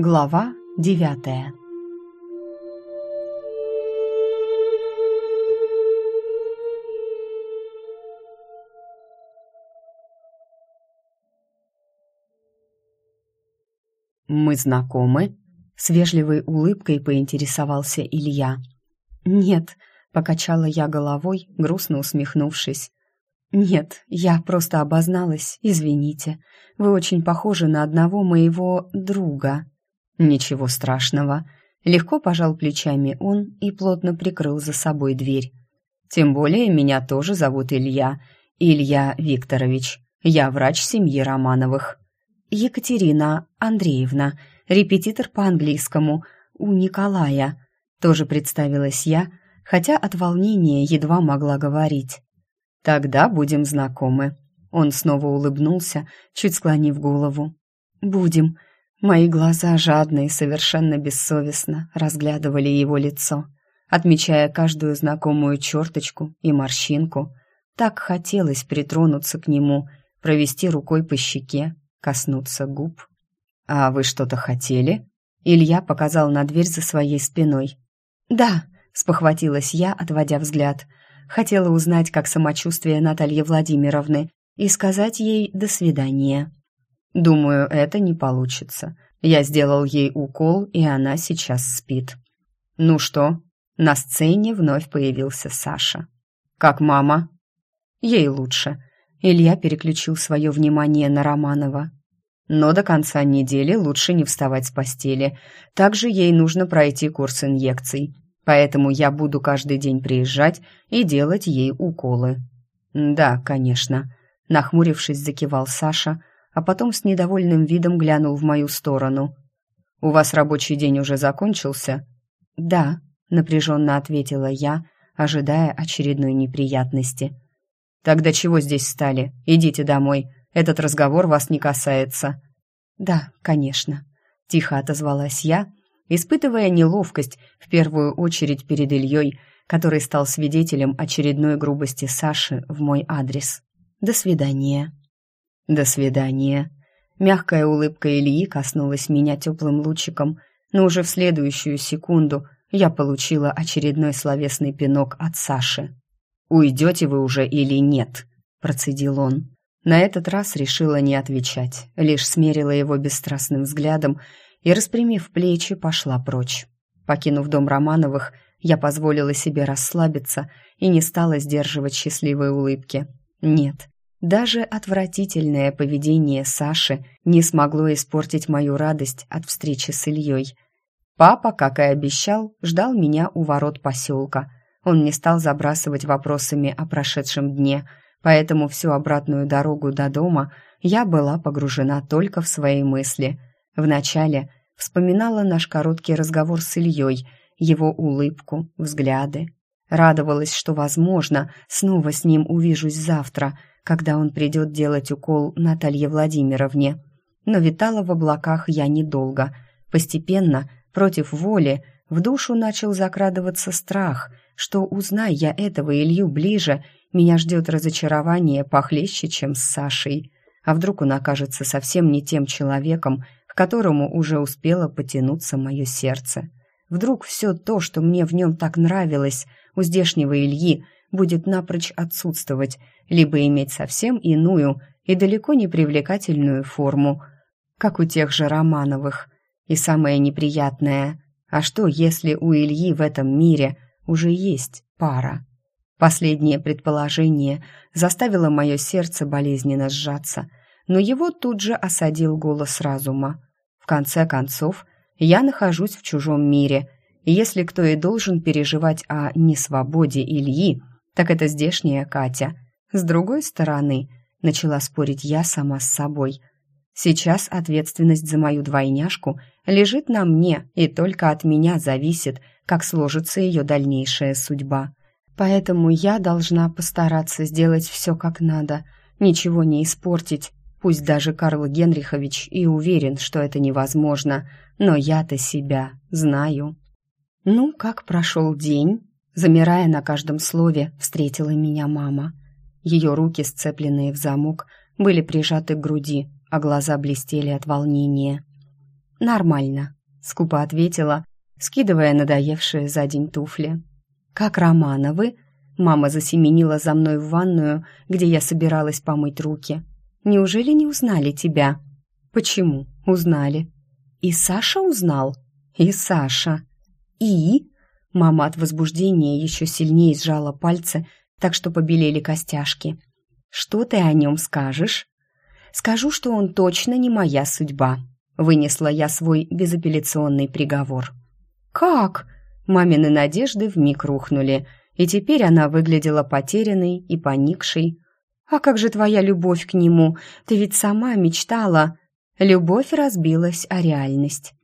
Глава девятая «Мы знакомы?» — с вежливой улыбкой поинтересовался Илья. «Нет», — покачала я головой, грустно усмехнувшись. «Нет, я просто обозналась, извините. Вы очень похожи на одного моего друга». «Ничего страшного», — легко пожал плечами он и плотно прикрыл за собой дверь. «Тем более меня тоже зовут Илья, Илья Викторович. Я врач семьи Романовых». «Екатерина Андреевна, репетитор по английскому, у Николая», — тоже представилась я, хотя от волнения едва могла говорить. «Тогда будем знакомы». Он снова улыбнулся, чуть склонив голову. «Будем», Мои глаза жадно и совершенно бессовестно разглядывали его лицо, отмечая каждую знакомую черточку и морщинку. Так хотелось притронуться к нему, провести рукой по щеке, коснуться губ. «А вы что-то хотели?» Илья показал на дверь за своей спиной. «Да», — спохватилась я, отводя взгляд. Хотела узнать, как самочувствие Натальи Владимировны, и сказать ей «до свидания». Думаю, это не получится. Я сделал ей укол, и она сейчас спит. Ну что? На сцене вновь появился Саша. Как мама? Ей лучше. Илья переключил свое внимание на Романова. Но до конца недели лучше не вставать с постели. Также ей нужно пройти курс инъекций. Поэтому я буду каждый день приезжать и делать ей уколы. Да, конечно. Нахмурившись, закивал Саша, а потом с недовольным видом глянул в мою сторону. «У вас рабочий день уже закончился?» «Да», — напряженно ответила я, ожидая очередной неприятности. «Тогда чего здесь стали? Идите домой. Этот разговор вас не касается». «Да, конечно», — тихо отозвалась я, испытывая неловкость в первую очередь перед Ильей, который стал свидетелем очередной грубости Саши в мой адрес. «До свидания». «До свидания». Мягкая улыбка Ильи коснулась меня теплым лучиком, но уже в следующую секунду я получила очередной словесный пинок от Саши. «Уйдете вы уже или нет?» – процедил он. На этот раз решила не отвечать, лишь смерила его бесстрастным взглядом и, распрямив плечи, пошла прочь. Покинув дом Романовых, я позволила себе расслабиться и не стала сдерживать счастливой улыбки. Нет, даже отвратительное поведение Саши не смогло испортить мою радость от встречи с Ильей. Папа, как и обещал, ждал меня у ворот поселка. Он не стал забрасывать вопросами о прошедшем дне, поэтому всю обратную дорогу до дома я была погружена только в свои мысли. Вначале вспоминала наш короткий разговор с Ильей, его улыбку, взгляды. Радовалась, что, возможно, снова с ним увижусь завтра — когда он придет делать укол Наталье Владимировне. Но витала в облаках я недолго. Постепенно, против воли, в душу начал закрадываться страх, что, узнай я этого Илью ближе, меня ждет разочарование похлеще, чем с Сашей. А вдруг он окажется совсем не тем человеком, к которому уже успело потянуться мое сердце. Вдруг все то, что мне в нем так нравилось, у здешнего Ильи, будет напрочь отсутствовать, либо иметь совсем иную и далеко не привлекательную форму, как у тех же Романовых. И самое неприятное, а что, если у Ильи в этом мире уже есть пара? Последнее предположение заставило мое сердце болезненно сжаться, но его тут же осадил голос разума. В конце концов, я нахожусь в чужом мире, и если кто и должен переживать о несвободе Ильи, так это здешняя Катя. С другой стороны, начала спорить я сама с собой. Сейчас ответственность за мою двойняшку лежит на мне, и только от меня зависит, как сложится ее дальнейшая судьба. Поэтому я должна постараться сделать все как надо, ничего не испортить. Пусть даже Карл Генрихович и уверен, что это невозможно, но я-то себя знаю. Ну, как прошел день? Замирая на каждом слове, встретила меня мама. Ее руки, сцепленные в замок, были прижаты к груди, а глаза блестели от волнения. нормально», — скупо ответила, скидывая надоевшие за день туфли. «Как Романовы?» Мама засеменила за мной в ванную, где я собиралась помыть руки. «Неужели не узнали тебя?» «Почему? Узнали». «И Саша узнал?» «И Саша». «И?» Мама от возбуждения еще сильнее сжала пальцы, так что побелели костяшки. «Что ты о нем скажешь?» «Скажу, что он точно не моя судьба», — вынесла я свой безапелляционный приговор. «Как?» Мамины надежды вмиг рухнули, и теперь она выглядела потерянной и поникшей. «А как же твоя любовь к нему? Ты ведь сама мечтала...» Любовь разбилась о реальность.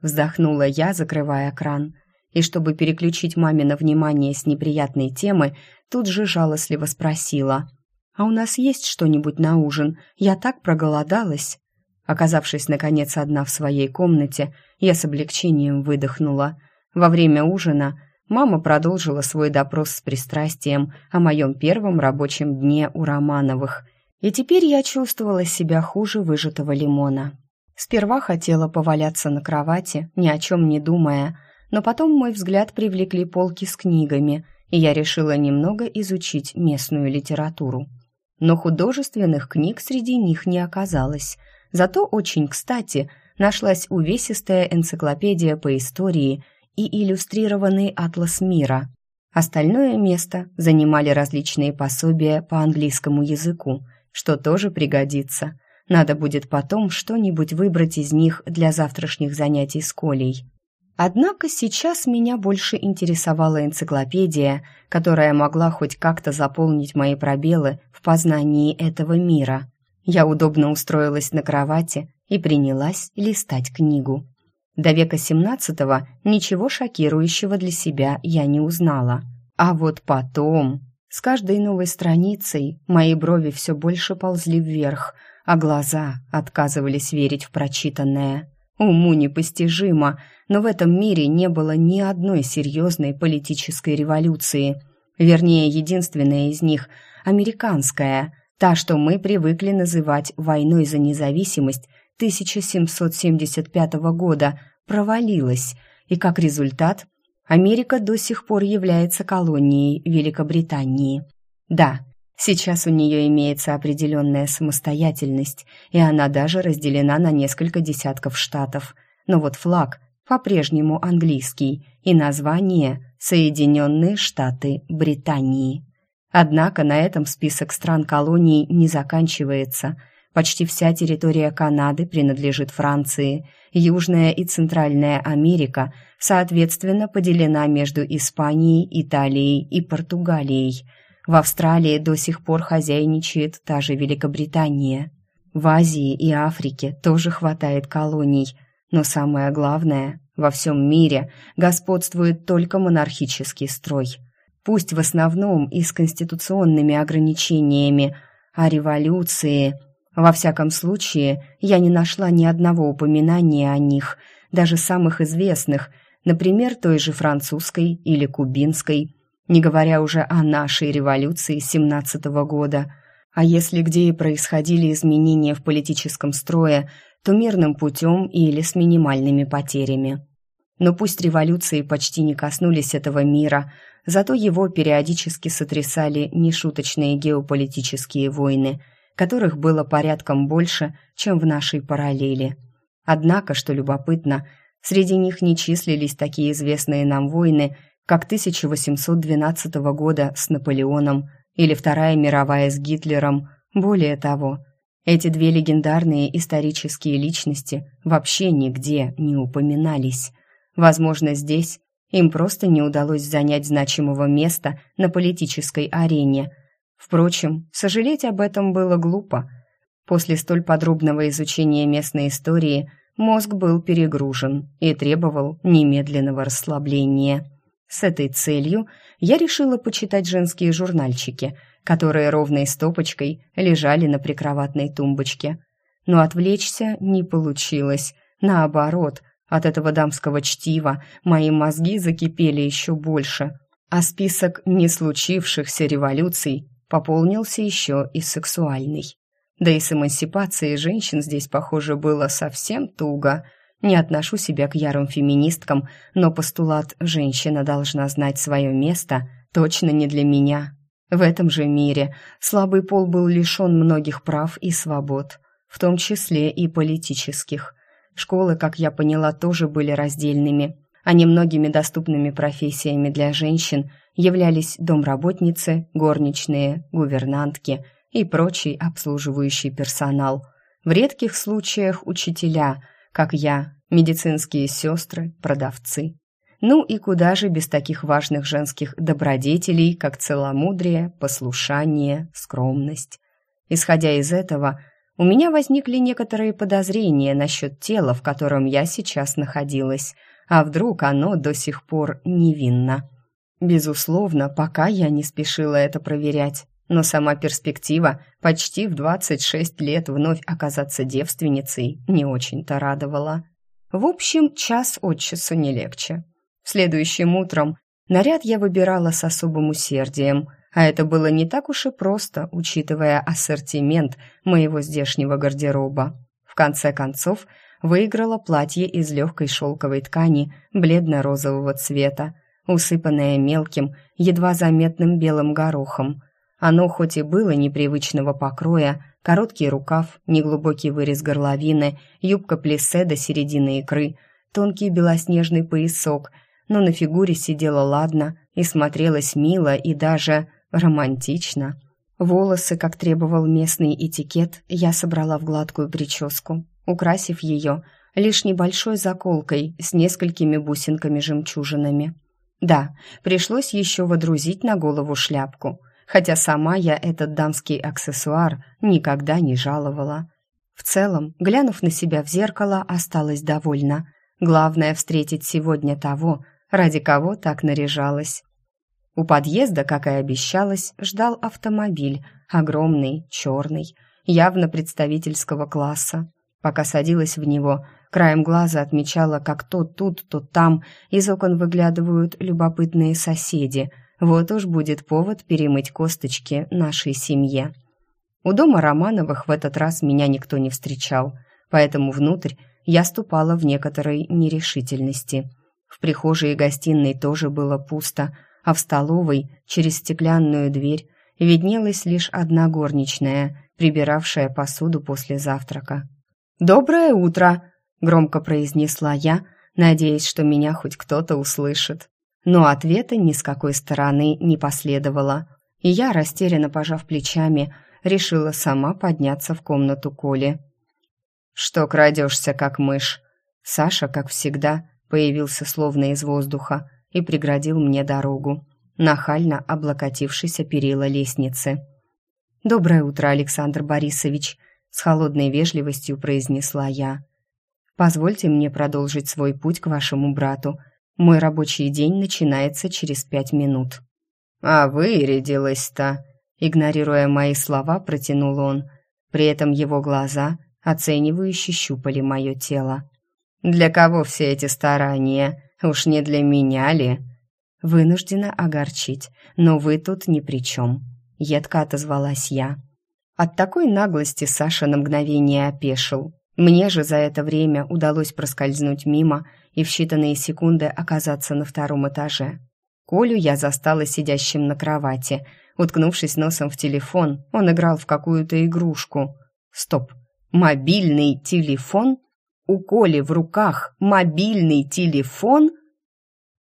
Вздохнула я, закрывая кран. И чтобы переключить мамино внимание с неприятной темы, тут же жалостливо спросила. «А у нас есть что-нибудь на ужин? Я так проголодалась». Оказавшись, наконец, одна в своей комнате, я с облегчением выдохнула. Во время ужина мама продолжила свой допрос с пристрастием о моем первом рабочем дне у Романовых. И теперь я чувствовала себя хуже выжатого лимона. Сперва хотела поваляться на кровати, ни о чем не думая, но потом мой взгляд привлекли полки с книгами, и я решила немного изучить местную литературу. Но художественных книг среди них не оказалось – Зато очень кстати нашлась увесистая энциклопедия по истории и иллюстрированный атлас мира. Остальное место занимали различные пособия по английскому языку, что тоже пригодится. Надо будет потом что-нибудь выбрать из них для завтрашних занятий с Колей. Однако сейчас меня больше интересовала энциклопедия, которая могла хоть как-то заполнить мои пробелы в познании этого мира. Я удобно устроилась на кровати и принялась листать книгу. До века XVII ничего шокирующего для себя я не узнала. А вот потом, с каждой новой страницей, мои брови все больше ползли вверх, а глаза отказывались верить в прочитанное. Уму непостижимо, но в этом мире не было ни одной серьезной политической революции. Вернее, единственная из них – американская – Та, что мы привыкли называть «войной за независимость» 1775 года, провалилась, и как результат Америка до сих пор является колонией Великобритании. Да, сейчас у нее имеется определенная самостоятельность, и она даже разделена на несколько десятков штатов. Но вот флаг по-прежнему английский, и название «Соединенные Штаты Британии». Однако на этом список стран-колоний не заканчивается. Почти вся территория Канады принадлежит Франции. Южная и Центральная Америка, соответственно, поделена между Испанией, Италией и Португалией. В Австралии до сих пор хозяйничает та же Великобритания. В Азии и Африке тоже хватает колоний. Но самое главное, во всем мире господствует только монархический строй – пусть в основном и с конституционными ограничениями, а революции... Во всяком случае, я не нашла ни одного упоминания о них, даже самых известных, например, той же французской или кубинской, не говоря уже о нашей революции семнадцатого года. А если где и происходили изменения в политическом строе, то мирным путем или с минимальными потерями. Но пусть революции почти не коснулись этого мира, Зато его периодически сотрясали нешуточные геополитические войны, которых было порядком больше, чем в нашей параллели. Однако, что любопытно, среди них не числились такие известные нам войны, как 1812 года с Наполеоном или Вторая мировая с Гитлером. Более того, эти две легендарные исторические личности вообще нигде не упоминались. Возможно, здесь им просто не удалось занять значимого места на политической арене. Впрочем, сожалеть об этом было глупо. После столь подробного изучения местной истории мозг был перегружен и требовал немедленного расслабления. С этой целью я решила почитать женские журнальчики, которые ровной стопочкой лежали на прикроватной тумбочке. Но отвлечься не получилось. Наоборот, от этого дамского чтива мои мозги закипели еще больше, а список не случившихся революций пополнился еще и сексуальный. Да и с эмансипацией женщин здесь, похоже, было совсем туго. Не отношу себя к ярым феминисткам, но постулат «женщина должна знать свое место» точно не для меня. В этом же мире слабый пол был лишен многих прав и свобод, в том числе и политических. Школы, как я поняла, тоже были раздельными, а немногими доступными профессиями для женщин являлись домработницы, горничные, гувернантки и прочий обслуживающий персонал. В редких случаях учителя, как я, медицинские сестры, продавцы. Ну и куда же без таких важных женских добродетелей, как целомудрие, послушание, скромность. Исходя из этого, у меня возникли некоторые подозрения насчет тела, в котором я сейчас находилась, а вдруг оно до сих пор невинно. Безусловно, пока я не спешила это проверять, но сама перспектива почти в 26 лет вновь оказаться девственницей не очень-то радовала. В общем, час от часу не легче. Следующим утром наряд я выбирала с особым усердием, а это было не так уж и просто, учитывая ассортимент моего здешнего гардероба. В конце концов, выиграла платье из легкой шелковой ткани бледно-розового цвета, усыпанное мелким, едва заметным белым горохом. Оно хоть и было непривычного покроя, короткий рукав, неглубокий вырез горловины, юбка плиссе до середины икры, тонкий белоснежный поясок, но на фигуре сидела ладно и смотрелась мило и даже романтично. Волосы, как требовал местный этикет, я собрала в гладкую прическу, украсив ее лишь небольшой заколкой с несколькими бусинками-жемчужинами. Да, пришлось еще водрузить на голову шляпку, хотя сама я этот дамский аксессуар никогда не жаловала. В целом, глянув на себя в зеркало, осталась довольна. Главное встретить сегодня того, ради кого так наряжалась. У подъезда, как и обещалось, ждал автомобиль, огромный, черный, явно представительского класса. Пока садилась в него, краем глаза отмечала, как то тут, то там из окон выглядывают любопытные соседи. Вот уж будет повод перемыть косточки нашей семье. У дома Романовых в этот раз меня никто не встречал, поэтому внутрь я ступала в некоторой нерешительности. В прихожей и гостиной тоже было пусто, а в столовой, через стеклянную дверь, виднелась лишь одна горничная, прибиравшая посуду после завтрака. «Доброе утро!» — громко произнесла я, надеясь, что меня хоть кто-то услышит. Но ответа ни с какой стороны не последовало, и я, растерянно пожав плечами, решила сама подняться в комнату Коли. «Что крадешься, как мышь?» Саша, как всегда, появился словно из воздуха и преградил мне дорогу, нахально облокотившись о перила лестницы. «Доброе утро, Александр Борисович!» с холодной вежливостью произнесла я. Позвольте мне продолжить свой путь к вашему брату. Мой рабочий день начинается через пять минут. А вырядилась-то, игнорируя мои слова, протянул он. При этом его глаза оценивающе щупали мое тело. Для кого все эти старания? Уж не для меня ли? Вынуждена огорчить, но вы тут ни при чем. Едко отозвалась я. От такой наглости Саша на мгновение опешил. Мне же за это время удалось проскользнуть мимо и в считанные секунды оказаться на втором этаже. Колю я застала сидящим на кровати. Уткнувшись носом в телефон, он играл в какую-то игрушку. Стоп. Мобильный телефон? У Коли в руках мобильный телефон?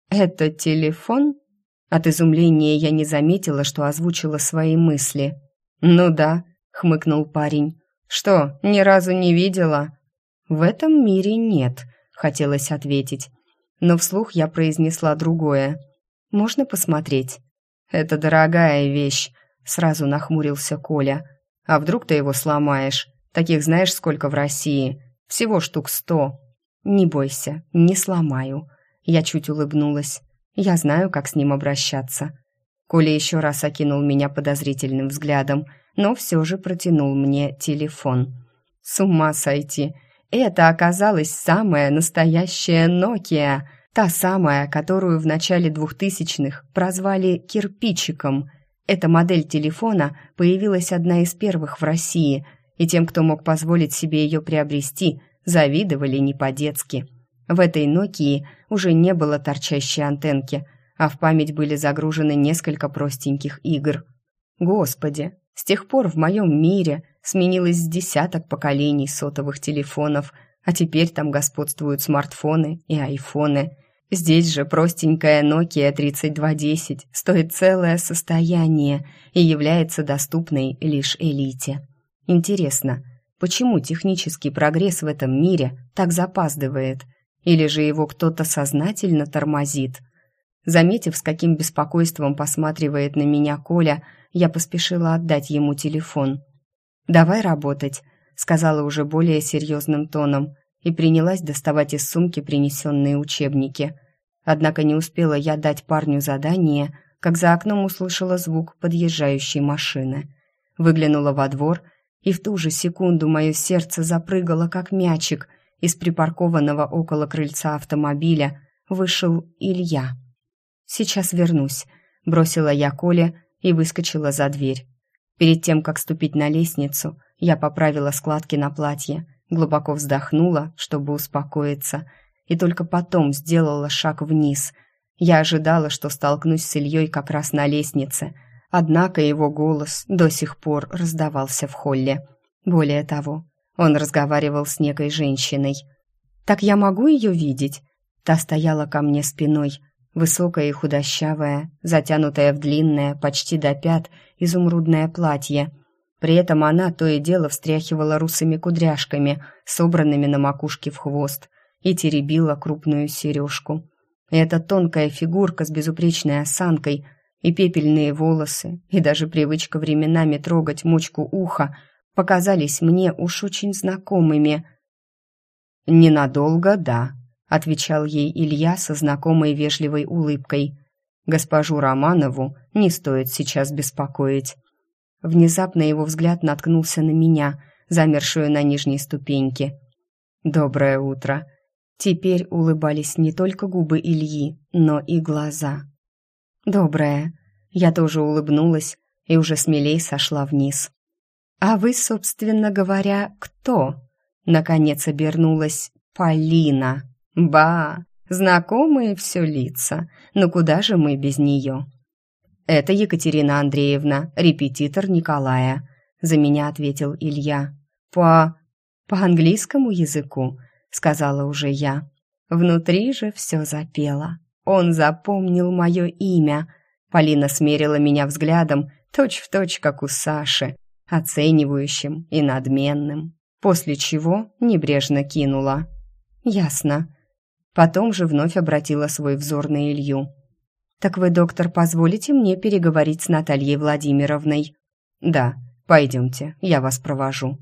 Это телефон? От изумления я не заметила, что озвучила свои мысли. Ну да, хмыкнул парень. Что, ни разу не видела? В этом мире нет, хотелось ответить. Но вслух я произнесла другое. Можно посмотреть? Это дорогая вещь, сразу нахмурился Коля. А вдруг ты его сломаешь? Таких знаешь сколько в России? Всего штук сто. Не бойся, не сломаю. Я чуть улыбнулась. Я знаю, как с ним обращаться. Коля еще раз окинул меня подозрительным взглядом – но все же протянул мне телефон. С ума сойти! Это оказалась самая настоящая Nokia, та самая, которую в начале двухтысячных прозвали «кирпичиком». Эта модель телефона появилась одна из первых в России, и тем, кто мог позволить себе ее приобрести, завидовали не по-детски. В этой Нокии уже не было торчащей антенки, а в память были загружены несколько простеньких игр. Господи, с тех пор в моем мире сменилось десяток поколений сотовых телефонов, а теперь там господствуют смартфоны и айфоны. Здесь же простенькая Nokia 3210 стоит целое состояние и является доступной лишь элите. Интересно, почему технический прогресс в этом мире так запаздывает? Или же его кто-то сознательно тормозит? Заметив, с каким беспокойством посматривает на меня Коля, я поспешила отдать ему телефон. «Давай работать», — сказала уже более серьезным тоном и принялась доставать из сумки принесенные учебники. Однако не успела я дать парню задание, как за окном услышала звук подъезжающей машины. Выглянула во двор, и в ту же секунду мое сердце запрыгало, как мячик. Из припаркованного около крыльца автомобиля вышел Илья. «Сейчас вернусь», — бросила я Коле и выскочила за дверь. Перед тем, как ступить на лестницу, я поправила складки на платье, глубоко вздохнула, чтобы успокоиться, и только потом сделала шаг вниз. Я ожидала, что столкнусь с Ильей как раз на лестнице, однако его голос до сих пор раздавался в холле. Более того, он разговаривал с некой женщиной. «Так я могу ее видеть?» Та стояла ко мне спиной, Высокая и худощавая, затянутая в длинное, почти до пят, изумрудное платье. При этом она то и дело встряхивала русыми кудряшками, собранными на макушке в хвост, и теребила крупную сережку. И эта тонкая фигурка с безупречной осанкой, и пепельные волосы, и даже привычка временами трогать мочку уха показались мне уж очень знакомыми. «Ненадолго, да», отвечал ей Илья со знакомой вежливой улыбкой. Госпожу Романову не стоит сейчас беспокоить. Внезапно его взгляд наткнулся на меня, замершую на нижней ступеньке. Доброе утро. Теперь улыбались не только губы Ильи, но и глаза. Доброе. Я тоже улыбнулась и уже смелей сошла вниз. А вы, собственно говоря, кто? Наконец обернулась Полина. «Ба, знакомые все лица, но куда же мы без нее?» «Это Екатерина Андреевна, репетитор Николая», — за меня ответил Илья. «По... по английскому языку», — сказала уже я. Внутри же все запело. Он запомнил мое имя. Полина смерила меня взглядом, точь-в-точь, точь, как у Саши, оценивающим и надменным, после чего небрежно кинула. «Ясно. Потом же вновь обратила свой взор на Илью. «Так вы, доктор, позволите мне переговорить с Натальей Владимировной?» «Да, пойдемте, я вас провожу».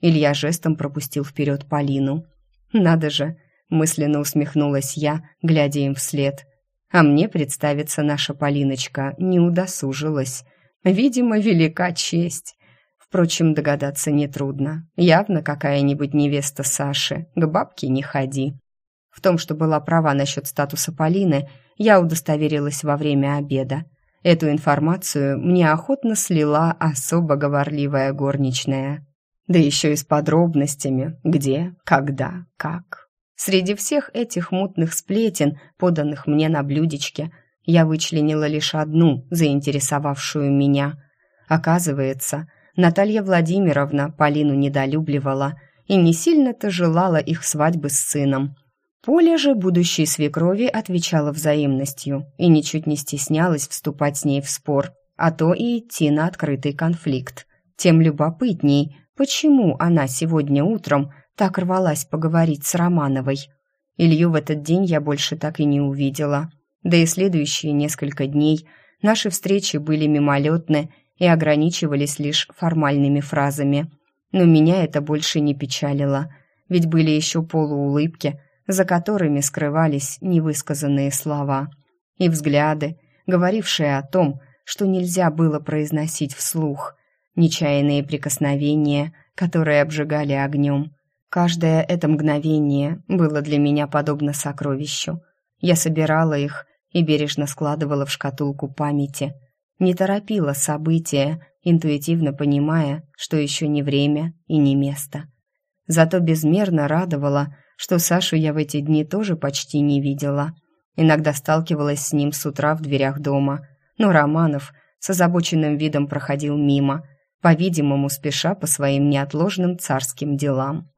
Илья жестом пропустил вперед Полину. «Надо же!» — мысленно усмехнулась я, глядя им вслед. «А мне представиться наша Полиночка не удосужилась. Видимо, велика честь». Впрочем, догадаться нетрудно. Явно какая-нибудь невеста Саши. К бабке не ходи. В том, что была права насчет статуса Полины, я удостоверилась во время обеда. Эту информацию мне охотно слила особо говорливая горничная. Да еще и с подробностями, где, когда, как. Среди всех этих мутных сплетен, поданных мне на блюдечке, я вычленила лишь одну, заинтересовавшую меня. Оказывается, Наталья Владимировна Полину недолюбливала и не сильно-то желала их свадьбы с сыном – Поля же будущей свекрови отвечала взаимностью и ничуть не стеснялась вступать с ней в спор, а то и идти на открытый конфликт. Тем любопытней, почему она сегодня утром так рвалась поговорить с Романовой. Илью в этот день я больше так и не увидела. Да и следующие несколько дней наши встречи были мимолетны и ограничивались лишь формальными фразами. Но меня это больше не печалило, ведь были еще полуулыбки – за которыми скрывались невысказанные слова, и взгляды, говорившие о том, что нельзя было произносить вслух, нечаянные прикосновения, которые обжигали огнем. Каждое это мгновение было для меня подобно сокровищу. Я собирала их и бережно складывала в шкатулку памяти, не торопила события, интуитивно понимая, что еще не время и не место. Зато безмерно радовало, что Сашу я в эти дни тоже почти не видела. Иногда сталкивалась с ним с утра в дверях дома, но Романов с озабоченным видом проходил мимо, по-видимому, спеша по своим неотложным царским делам.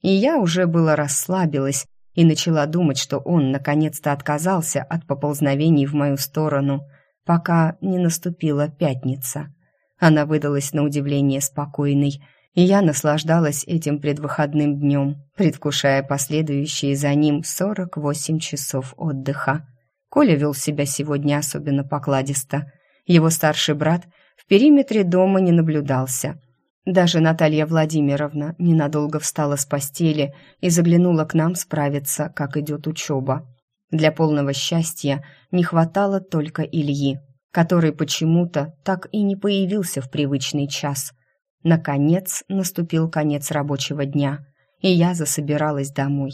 И я уже было расслабилась и начала думать, что он наконец-то отказался от поползновений в мою сторону, пока не наступила пятница. Она выдалась на удивление спокойной, и я наслаждалась этим предвыходным днем, предвкушая последующие за ним 48 часов отдыха. Коля вел себя сегодня особенно покладисто. Его старший брат в периметре дома не наблюдался. Даже Наталья Владимировна ненадолго встала с постели и заглянула к нам справиться, как идет учеба. Для полного счастья не хватало только Ильи, который почему-то так и не появился в привычный час – Наконец наступил конец рабочего дня, и я засобиралась домой.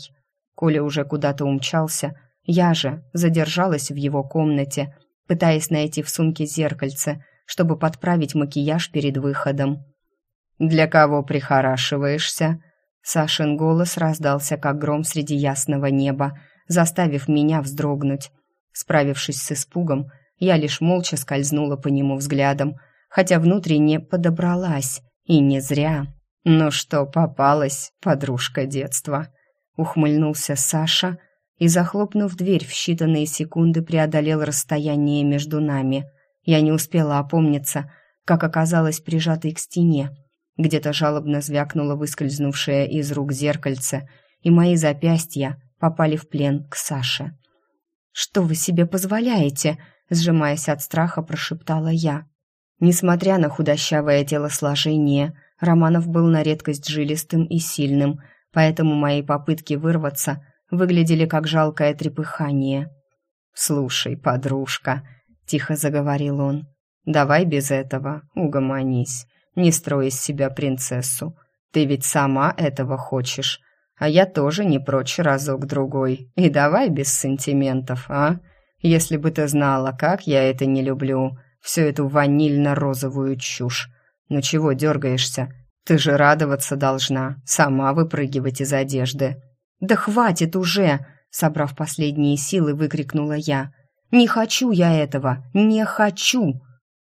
Коля уже куда-то умчался, я же задержалась в его комнате, пытаясь найти в сумке зеркальце, чтобы подправить макияж перед выходом. «Для кого прихорашиваешься?» Сашин голос раздался, как гром среди ясного неба, заставив меня вздрогнуть. Справившись с испугом, я лишь молча скользнула по нему взглядом, хотя внутренне подобралась, и не зря. Ну что, попалась, подружка детства. Ухмыльнулся Саша и, захлопнув дверь, в считанные секунды преодолел расстояние между нами. Я не успела опомниться, как оказалась прижатой к стене. Где-то жалобно звякнуло выскользнувшее из рук зеркальце, и мои запястья попали в плен к Саше. «Что вы себе позволяете?» сжимаясь от страха, прошептала я. Несмотря на худощавое телосложение, Романов был на редкость жилистым и сильным, поэтому мои попытки вырваться выглядели как жалкое трепыхание. «Слушай, подружка», — тихо заговорил он, — «давай без этого, угомонись, не строй из себя принцессу. Ты ведь сама этого хочешь, а я тоже не прочь разок-другой. И давай без сантиментов, а? Если бы ты знала, как я это не люблю, всю эту ванильно-розовую чушь. Ну чего дергаешься? Ты же радоваться должна, сама выпрыгивать из одежды. Да хватит уже, собрав последние силы, выкрикнула я. Не хочу я этого, не хочу.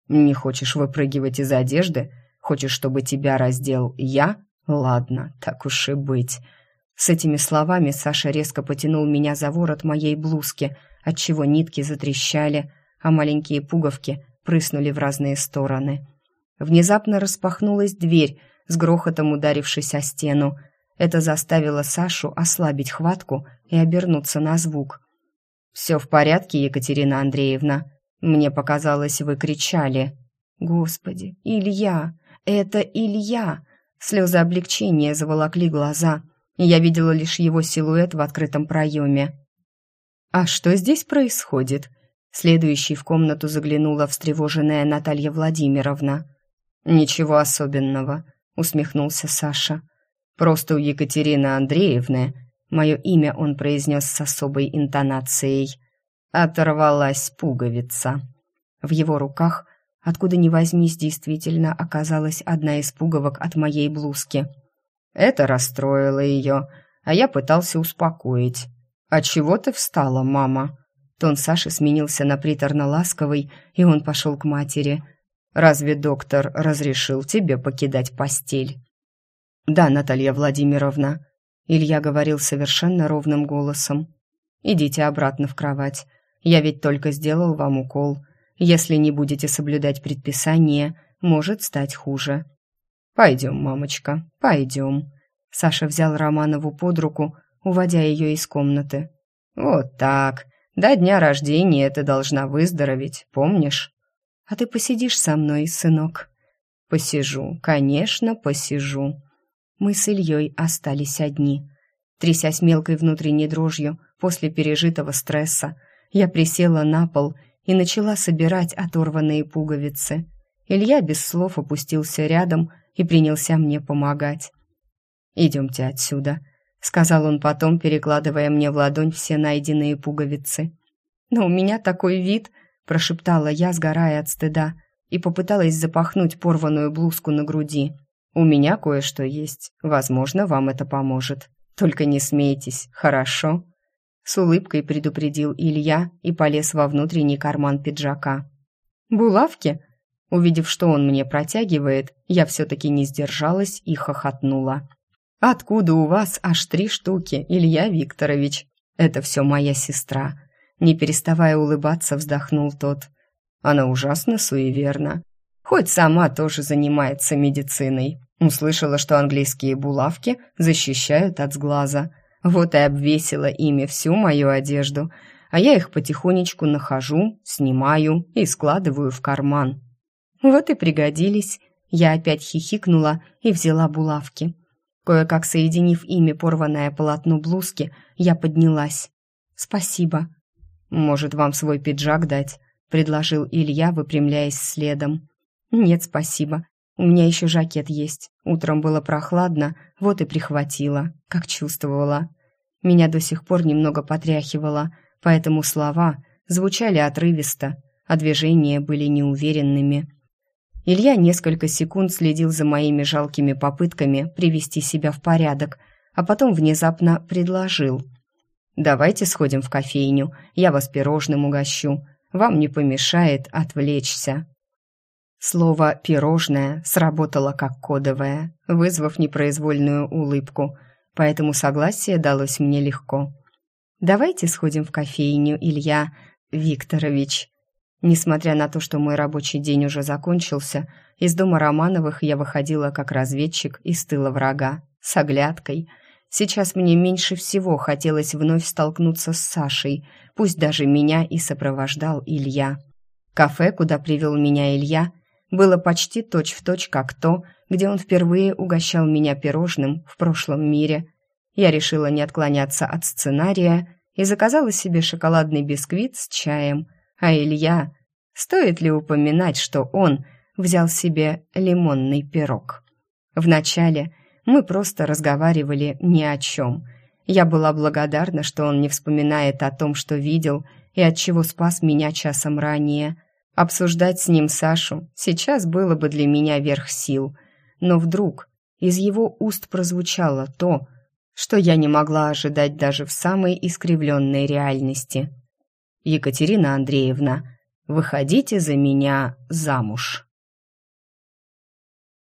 Не хочешь выпрыгивать из одежды? Хочешь, чтобы тебя раздел я? Ладно, так уж и быть. С этими словами Саша резко потянул меня за ворот моей блузки, отчего нитки затрещали, а маленькие пуговки прыснули в разные стороны. Внезапно распахнулась дверь, с грохотом ударившись о стену. Это заставило Сашу ослабить хватку и обернуться на звук. «Все в порядке, Екатерина Андреевна?» Мне показалось, вы кричали. «Господи, Илья! Это Илья!» Слезы облегчения заволокли глаза, я видела лишь его силуэт в открытом проеме. «А что здесь происходит?» Следующей в комнату заглянула встревоженная Наталья Владимировна. «Ничего особенного», — усмехнулся Саша. «Просто у Екатерины Андреевны...» Мое имя он произнес с особой интонацией. Оторвалась пуговица. В его руках, откуда ни возьмись, действительно оказалась одна из пуговок от моей блузки. Это расстроило ее, а я пытался успокоить. «А чего ты встала, мама?» Тон Саши сменился на приторно-ласковый, и он пошел к матери. «Разве доктор разрешил тебе покидать постель?» «Да, Наталья Владимировна», — Илья говорил совершенно ровным голосом. «Идите обратно в кровать. Я ведь только сделал вам укол. Если не будете соблюдать предписание, может стать хуже». «Пойдем, мамочка, пойдем». Саша взял Романову под руку, уводя ее из комнаты. «Вот так», до дня рождения ты должна выздороветь, помнишь? А ты посидишь со мной, сынок? Посижу, конечно, посижу. Мы с Ильей остались одни. Трясясь мелкой внутренней дрожью после пережитого стресса, я присела на пол и начала собирать оторванные пуговицы. Илья без слов опустился рядом и принялся мне помогать. «Идемте отсюда», — сказал он потом, перекладывая мне в ладонь все найденные пуговицы. «Но у меня такой вид», — прошептала я, сгорая от стыда, и попыталась запахнуть порванную блузку на груди. У меня кое-что есть. Возможно, вам это поможет. Только не смейтесь, хорошо?» С улыбкой предупредил Илья и полез во внутренний карман пиджака. «Булавки?» Увидев, что он мне протягивает, я все-таки не сдержалась и хохотнула. «Откуда у вас аж три штуки, Илья Викторович?» «Это все моя сестра». Не переставая улыбаться, вздохнул тот. «Она ужасно суеверна. Хоть сама тоже занимается медициной. Услышала, что английские булавки защищают от сглаза. Вот и обвесила ими всю мою одежду, а я их потихонечку нахожу, снимаю и складываю в карман. Вот и пригодились. Я опять хихикнула и взяла булавки. Кое-как соединив ими порванное полотно блузки, я поднялась. «Спасибо». «Может, вам свой пиджак дать?» — предложил Илья, выпрямляясь следом. «Нет, спасибо. У меня еще жакет есть. Утром было прохладно, вот и прихватила, как чувствовала. Меня до сих пор немного потряхивало, поэтому слова звучали отрывисто, а движения были неуверенными. Илья несколько секунд следил за моими жалкими попытками привести себя в порядок, а потом внезапно предложил. «Давайте сходим в кофейню, я вас пирожным угощу. Вам не помешает отвлечься». Слово «пирожное» сработало как кодовое, вызвав непроизвольную улыбку, поэтому согласие далось мне легко. «Давайте сходим в кофейню, Илья Викторович». Несмотря на то, что мой рабочий день уже закончился, из дома Романовых я выходила как разведчик из тыла врага, с оглядкой. Сейчас мне меньше всего хотелось вновь столкнуться с Сашей, пусть даже меня и сопровождал Илья. Кафе, куда привел меня Илья, было почти точь-в-точь точь как то, где он впервые угощал меня пирожным в прошлом мире. Я решила не отклоняться от сценария и заказала себе шоколадный бисквит с чаем, а Илья... Стоит ли упоминать, что он взял себе лимонный пирог? Вначале мы просто разговаривали ни о чем. Я была благодарна, что он не вспоминает о том, что видел и от чего спас меня часом ранее – Обсуждать с ним Сашу сейчас было бы для меня верх сил, но вдруг из его уст прозвучало то, что я не могла ожидать даже в самой искривленной реальности. «Екатерина Андреевна, выходите за меня замуж».